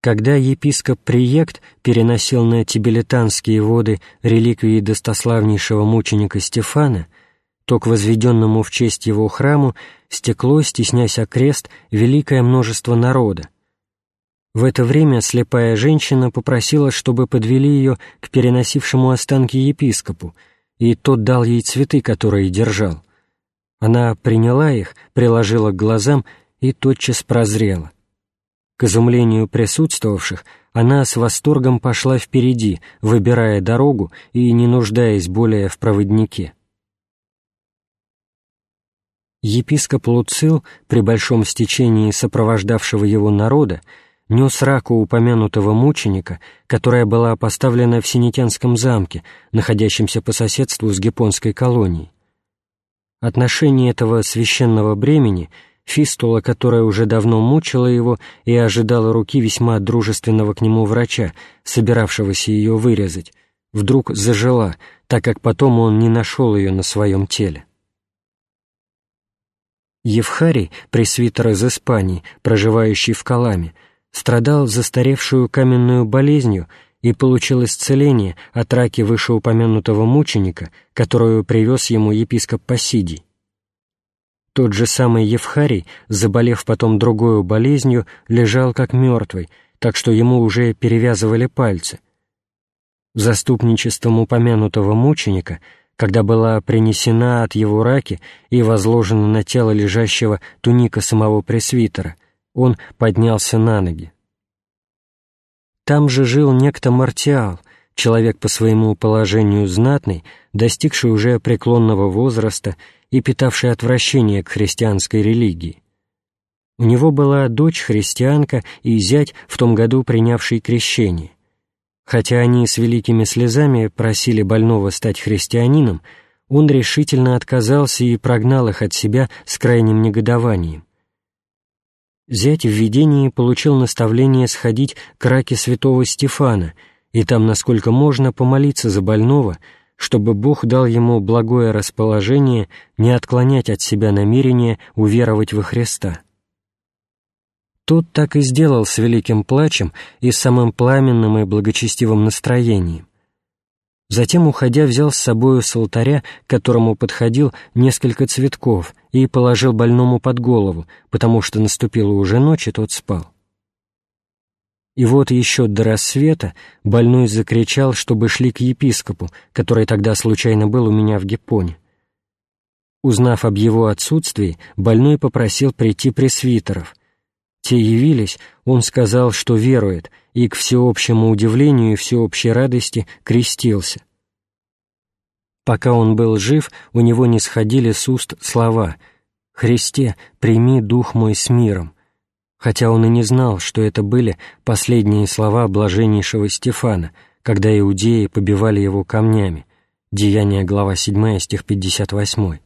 Когда епископ Приект переносил на тибелетанские воды реликвии достославнейшего мученика Стефана, то к возведенному в честь его храму стекло, стеснясь окрест, великое множество народа. В это время слепая женщина попросила, чтобы подвели ее к переносившему останки епископу, и тот дал ей цветы, которые держал. Она приняла их, приложила к глазам и тотчас прозрела. К изумлению присутствовавших, она с восторгом пошла впереди, выбирая дорогу и не нуждаясь более в проводнике. Епископ Луцил, при большом стечении сопровождавшего его народа, нес раку упомянутого мученика, которая была поставлена в Синетянском замке, находящемся по соседству с Гипонской колонией. Отношение этого священного бремени — фистула, которая уже давно мучила его и ожидала руки весьма дружественного к нему врача, собиравшегося ее вырезать, вдруг зажила, так как потом он не нашел ее на своем теле. Евхарий, пресвитер из Испании, проживающий в Каламе, страдал застаревшую каменную болезнью и получил исцеление от раки вышеупомянутого мученика, которую привез ему епископ Пасидий. Тот же самый Евхарий, заболев потом другой болезнью, лежал как мертвый, так что ему уже перевязывали пальцы. Заступничеством упомянутого мученика, когда была принесена от его раки и возложена на тело лежащего туника самого пресвитера, он поднялся на ноги. Там же жил некто Мартиал, человек по своему положению знатный, достигший уже преклонного возраста и питавший отвращение к христианской религии. У него была дочь-христианка и зять, в том году принявший крещение. Хотя они с великими слезами просили больного стать христианином, он решительно отказался и прогнал их от себя с крайним негодованием. Зять в видении получил наставление сходить к раке святого Стефана и там, насколько можно, помолиться за больного — чтобы Бог дал ему благое расположение не отклонять от себя намерение уверовать во Христа. Тот так и сделал с великим плачем и самым пламенным и благочестивым настроением. Затем, уходя, взял с собою с алтаря, к которому подходил, несколько цветков и положил больному под голову, потому что наступила уже ночь, и тот спал. И вот еще до рассвета больной закричал, чтобы шли к епископу, который тогда случайно был у меня в Гиппоне. Узнав об его отсутствии, больной попросил прийти пресвитеров. Те явились, он сказал, что верует, и к всеобщему удивлению и всеобщей радости крестился. Пока он был жив, у него не сходили с уст слова «Христе, прими дух мой с миром», хотя он и не знал, что это были последние слова блаженнейшего Стефана, когда иудеи побивали его камнями. Деяние, глава 7, стих 58.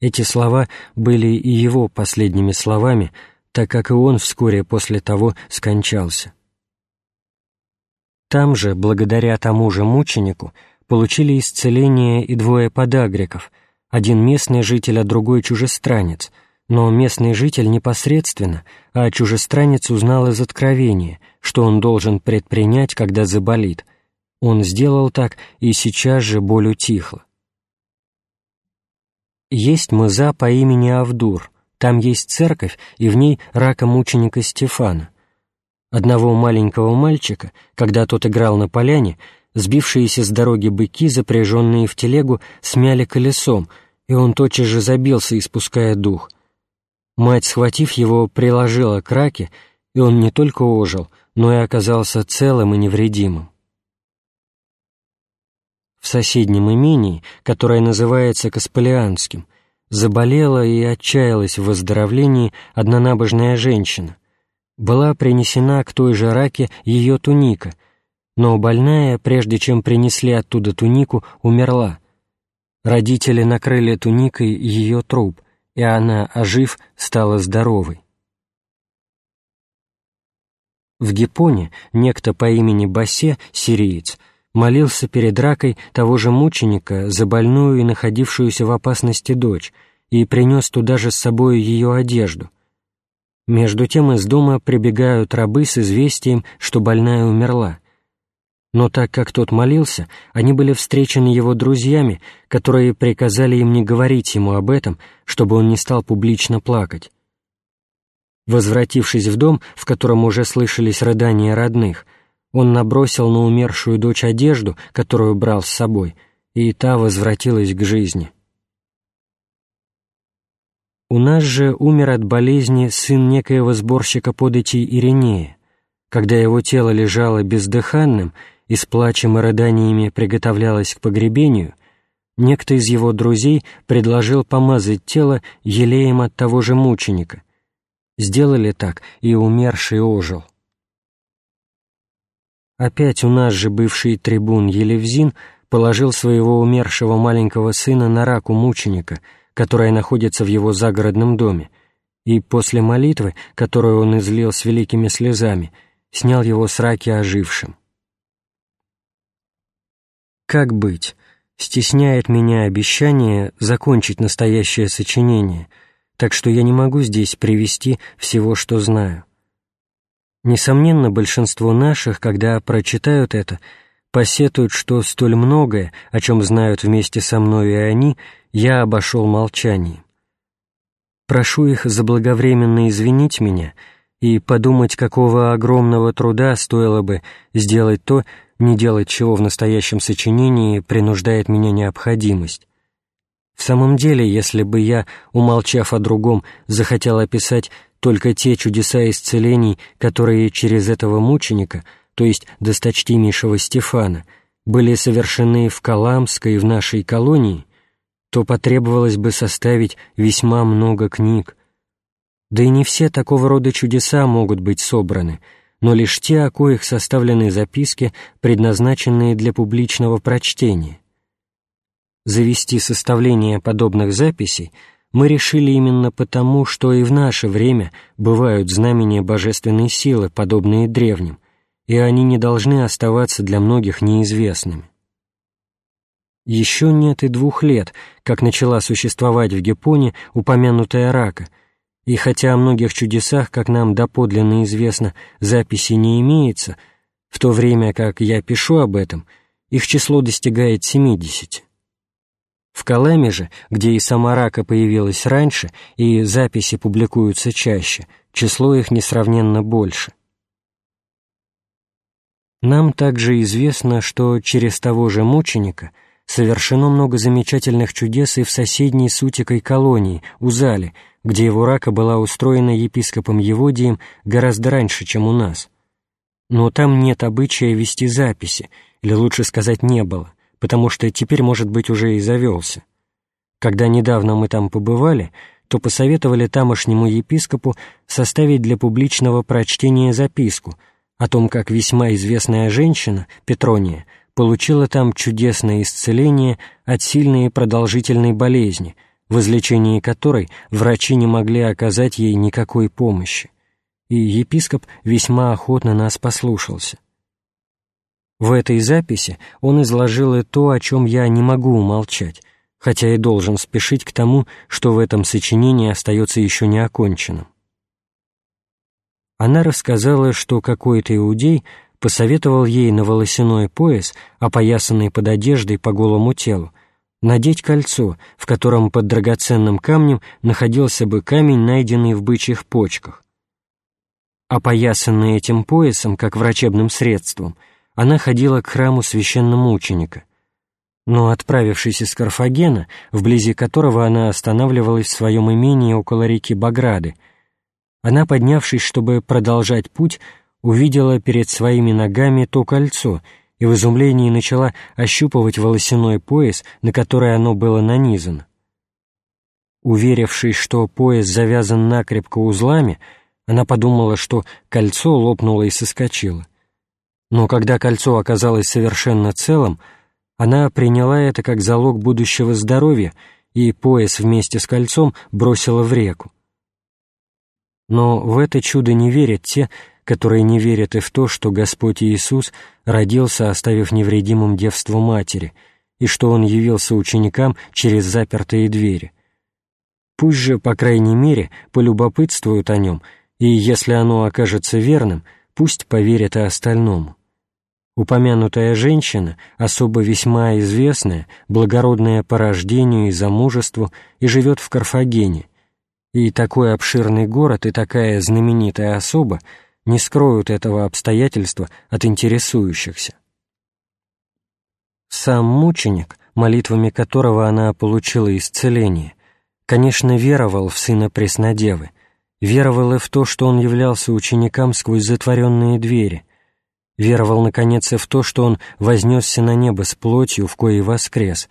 Эти слова были и его последними словами, так как и он вскоре после того скончался. Там же, благодаря тому же мученику, получили исцеление и двое подагриков, один местный житель, а другой чужестранец — но местный житель непосредственно, а чужестранец узнал из откровения, что он должен предпринять, когда заболит. Он сделал так, и сейчас же боль утихла. Есть мыза по имени Авдур, там есть церковь, и в ней рака мученика Стефана. Одного маленького мальчика, когда тот играл на поляне, сбившиеся с дороги быки, запряженные в телегу, смяли колесом, и он тотчас же забился, испуская дух — Мать, схватив его, приложила к раке, и он не только ожил, но и оказался целым и невредимым. В соседнем имении, которое называется Каспалианским, заболела и отчаялась в выздоровлении одна набожная женщина. Была принесена к той же раке ее туника, но больная, прежде чем принесли оттуда тунику, умерла. Родители накрыли туникой ее труп, и она, ожив, стала здоровой. В Гипоне некто по имени Басе, сириец, молился перед ракой того же мученика за больную и находившуюся в опасности дочь, и принес туда же с собой ее одежду. Между тем из дома прибегают рабы с известием, что больная умерла. Но так как тот молился, они были встречены его друзьями, которые приказали им не говорить ему об этом, чтобы он не стал публично плакать. Возвратившись в дом, в котором уже слышались рыдания родных, он набросил на умершую дочь одежду, которую брал с собой, и та возвратилась к жизни. У нас же умер от болезни сын некоего сборщика податей Иринея. Когда его тело лежало бездыханным, и с плачем и рыданиями приготовлялась к погребению, некто из его друзей предложил помазать тело елеем от того же мученика. Сделали так, и умерший ожил. Опять у нас же бывший трибун Елевзин положил своего умершего маленького сына на раку мученика, которая находится в его загородном доме, и после молитвы, которую он излил с великими слезами, снял его с раки ожившим. Как быть? Стесняет меня обещание закончить настоящее сочинение, так что я не могу здесь привести всего, что знаю. Несомненно, большинство наших, когда прочитают это, посетуют, что столь многое, о чем знают вместе со мной и они, я обошел молчанием. Прошу их заблаговременно извинить меня и подумать, какого огромного труда стоило бы сделать то, не делать чего в настоящем сочинении принуждает меня необходимость. В самом деле, если бы я, умолчав о другом, захотел описать только те чудеса исцелений, которые через этого мученика, то есть досточтимейшего Стефана, были совершены в Каламской, в нашей колонии, то потребовалось бы составить весьма много книг. Да и не все такого рода чудеса могут быть собраны — но лишь те, о коих составлены записки, предназначенные для публичного прочтения. Завести составление подобных записей мы решили именно потому, что и в наше время бывают знамения божественной силы, подобные древним, и они не должны оставаться для многих неизвестными. Еще нет и двух лет, как начала существовать в Гепоне упомянутая рака — и хотя о многих чудесах, как нам доподлинно известно, записи не имеется, в то время как я пишу об этом, их число достигает 70. В Каламе же, где и сама рака появилась раньше, и записи публикуются чаще, число их несравненно больше. Нам также известно, что через того же мученика совершено много замечательных чудес и в соседней Сутикой колонии, Узале, где его рака была устроена епископом Еводием гораздо раньше, чем у нас. Но там нет обычая вести записи, или лучше сказать, не было, потому что теперь, может быть, уже и завелся. Когда недавно мы там побывали, то посоветовали тамошнему епископу составить для публичного прочтения записку о том, как весьма известная женщина, Петрония, получила там чудесное исцеление от сильной и продолжительной болезни — в излечении которой врачи не могли оказать ей никакой помощи, и епископ весьма охотно нас послушался. В этой записи он изложил и то, о чем я не могу умолчать, хотя и должен спешить к тому, что в этом сочинении остается еще не оконченным. Она рассказала, что какой-то иудей посоветовал ей на волосяной пояс, опоясанный под одеждой по голому телу, надеть кольцо, в котором под драгоценным камнем находился бы камень, найденный в бычьих почках. Опоясанная этим поясом, как врачебным средством, она ходила к храму священномученика. Но, отправившись из Карфагена, вблизи которого она останавливалась в своем имении около реки Баграды, она, поднявшись, чтобы продолжать путь, увидела перед своими ногами то кольцо — и в изумлении начала ощупывать волосяной пояс, на который оно было нанизано. Уверившись, что пояс завязан накрепко узлами, она подумала, что кольцо лопнуло и соскочило. Но когда кольцо оказалось совершенно целым, она приняла это как залог будущего здоровья и пояс вместе с кольцом бросила в реку. Но в это чудо не верят те, которые не верят и в то, что Господь Иисус родился, оставив невредимым девство матери, и что Он явился ученикам через запертые двери. Пусть же, по крайней мере, полюбопытствуют о Нем и если оно окажется верным, пусть поверит и остальному. Упомянутая женщина, особо весьма известная, благородная по рождению и замужеству, и живет в Карфагене, и такой обширный город и такая знаменитая особа не скроют этого обстоятельства от интересующихся. Сам мученик, молитвами которого она получила исцеление, конечно, веровал в сына Преснодевы, веровал и в то, что он являлся ученикам сквозь затворенные двери, веровал, наконец, и в то, что он вознесся на небо с плотью, в коей воскрес,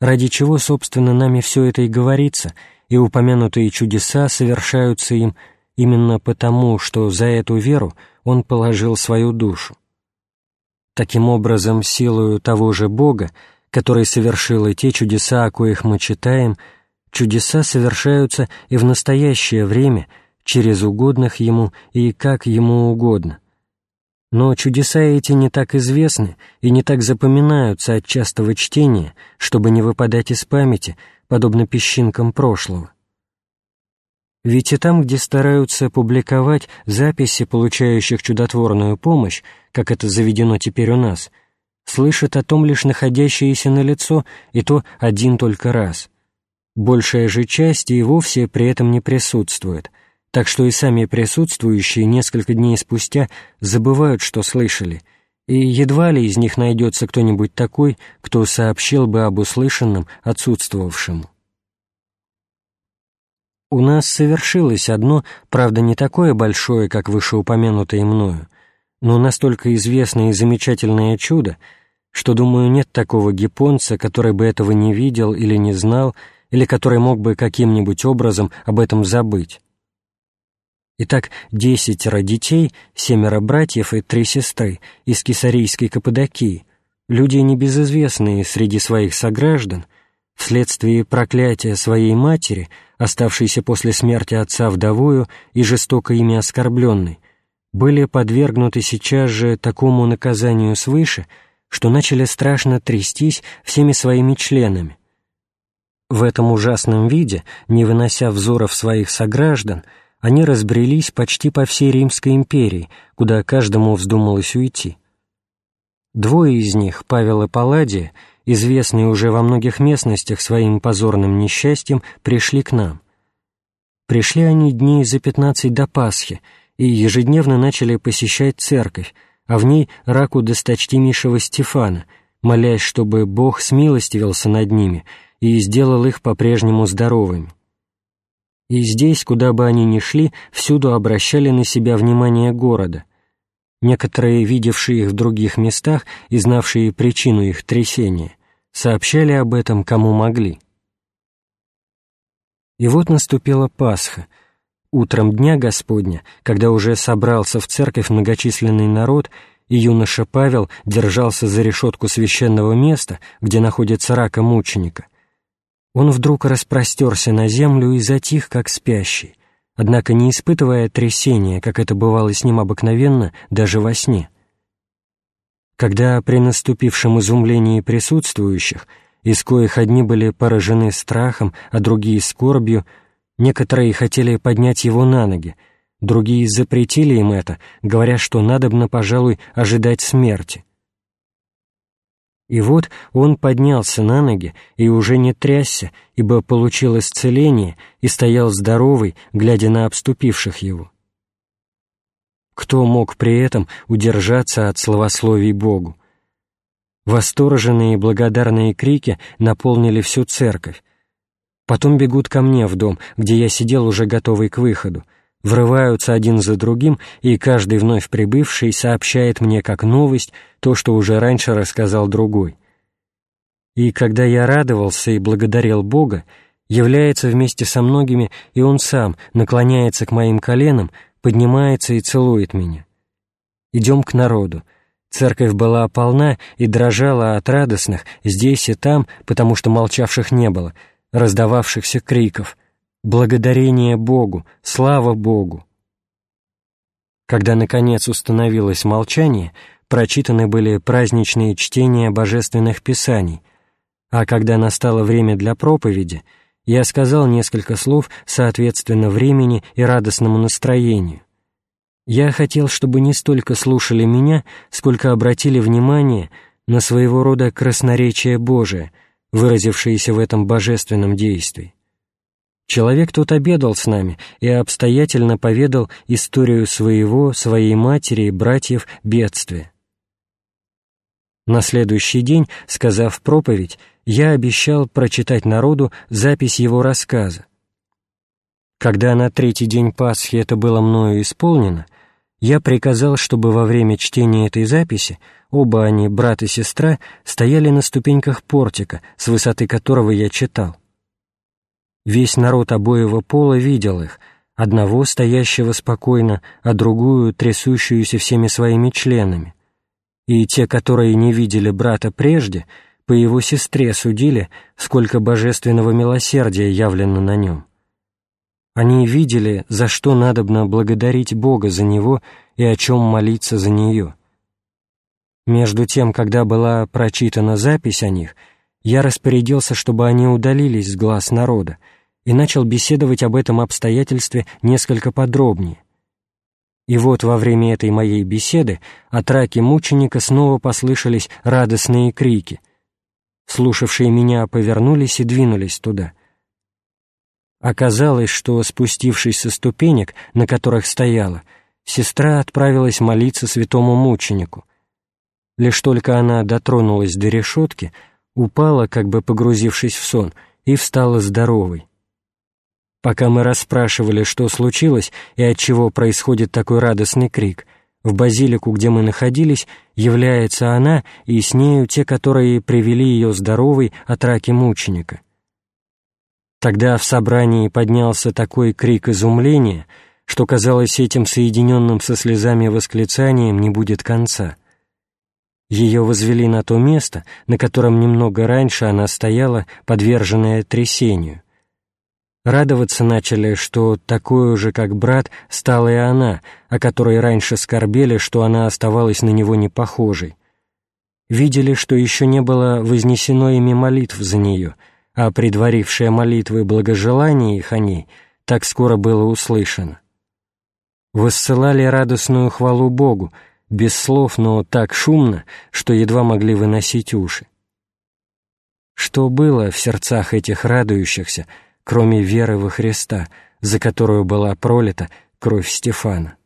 ради чего, собственно, нами все это и говорится, и упомянутые чудеса совершаются им именно потому, что за эту веру он положил свою душу. Таким образом, силою того же Бога, который совершил и те чудеса, о коих мы читаем, чудеса совершаются и в настоящее время через угодных Ему и как Ему угодно. Но чудеса эти не так известны и не так запоминаются от частого чтения, чтобы не выпадать из памяти, подобно песчинкам прошлого. Ведь и там, где стараются публиковать записи получающих чудотворную помощь, как это заведено теперь у нас, слышат о том лишь находящиеся на лицо, и то один только раз. Большая же часть и вовсе при этом не присутствует, так что и сами присутствующие несколько дней спустя забывают, что слышали, и едва ли из них найдется кто-нибудь такой, кто сообщил бы об услышанном отсутствовавшему. У нас совершилось одно, правда, не такое большое, как вышеупомянутое мною, но настолько известное и замечательное чудо, что, думаю, нет такого гипонца, который бы этого не видел или не знал, или который мог бы каким-нибудь образом об этом забыть. Итак, десятеро детей, семеро братьев и три сестры из Кесарийской Каппадокии, люди небезызвестные среди своих сограждан, вследствие проклятия своей матери, оставшейся после смерти отца вдовою и жестоко ими оскорбленной, были подвергнуты сейчас же такому наказанию свыше, что начали страшно трястись всеми своими членами. В этом ужасном виде, не вынося взоров своих сограждан, они разбрелись почти по всей Римской империи, куда каждому вздумалось уйти. Двое из них, Павел и Палладия, известные уже во многих местностях своим позорным несчастьем, пришли к нам. Пришли они дней за пятнадцать до Пасхи и ежедневно начали посещать церковь, а в ней раку досточтимейшего Стефана, молясь, чтобы Бог смилостивился над ними и сделал их по-прежнему здоровыми. И здесь, куда бы они ни шли, всюду обращали на себя внимание города. Некоторые, видевшие их в других местах и знавшие причину их трясения, сообщали об этом кому могли. И вот наступила Пасха. Утром Дня Господня, когда уже собрался в церковь многочисленный народ, и юноша Павел держался за решетку священного места, где находится рака мученика, он вдруг распростерся на землю и затих, как спящий, однако не испытывая трясения, как это бывало с ним обыкновенно, даже во сне когда при наступившем изумлении присутствующих, из коих одни были поражены страхом, а другие — скорбью, некоторые хотели поднять его на ноги, другие запретили им это, говоря, что надобно, пожалуй, ожидать смерти. И вот он поднялся на ноги и уже не трясся, ибо получил исцеление и стоял здоровый, глядя на обступивших его. Кто мог при этом удержаться от словословий Богу? Восторженные и благодарные крики наполнили всю церковь. Потом бегут ко мне в дом, где я сидел уже готовый к выходу, врываются один за другим, и каждый вновь прибывший сообщает мне как новость то, что уже раньше рассказал другой. И когда я радовался и благодарил Бога, является вместе со многими и он сам наклоняется к моим коленам, поднимается и целует меня. Идем к народу. Церковь была полна и дрожала от радостных здесь и там, потому что молчавших не было, раздававшихся криков «Благодарение Богу! Слава Богу!». Когда, наконец, установилось молчание, прочитаны были праздничные чтения божественных писаний, а когда настало время для проповеди — Я сказал несколько слов соответственно времени и радостному настроению. Я хотел, чтобы не столько слушали меня, сколько обратили внимание на своего рода красноречие Божие, выразившееся в этом божественном действии. Человек тут обедал с нами и обстоятельно поведал историю своего, своей матери и братьев бедствия. На следующий день, сказав проповедь, я обещал прочитать народу запись его рассказа. Когда на третий день Пасхи это было мною исполнено, я приказал, чтобы во время чтения этой записи оба они, брат и сестра, стояли на ступеньках портика, с высоты которого я читал. Весь народ обоего пола видел их, одного стоящего спокойно, а другую трясущуюся всеми своими членами. И те, которые не видели брата прежде, по его сестре судили, сколько божественного милосердия явлено на нем. Они видели, за что надобно благодарить Бога за него и о чем молиться за нее. Между тем, когда была прочитана запись о них, я распорядился, чтобы они удалились с глаз народа, и начал беседовать об этом обстоятельстве несколько подробнее. И вот во время этой моей беседы от раки мученика снова послышались радостные крики. Слушавшие меня повернулись и двинулись туда. Оказалось, что, спустившись со ступенек, на которых стояла, сестра отправилась молиться святому мученику. Лишь только она дотронулась до решетки, упала, как бы погрузившись в сон, и встала здоровой. Пока мы расспрашивали, что случилось и от чего происходит такой радостный крик, в базилику, где мы находились, является она и с нею те, которые привели ее здоровой от раки мученика. Тогда в собрании поднялся такой крик изумления, что, казалось, этим соединенным со слезами восклицанием не будет конца. Ее возвели на то место, на котором немного раньше она стояла, подверженная трясению. Радоваться начали, что такой же, как брат, стала и она, о которой раньше скорбели, что она оставалась на него не похожей. Видели, что еще не было вознесено ими молитв за нее, а предварившее молитвы благожелание их о ней так скоро было услышано. Воссылали радостную хвалу Богу, без слов, но так шумно, что едва могли выносить уши. Что было в сердцах этих радующихся, кроме веры во Христа, за которую была пролита кровь Стефана.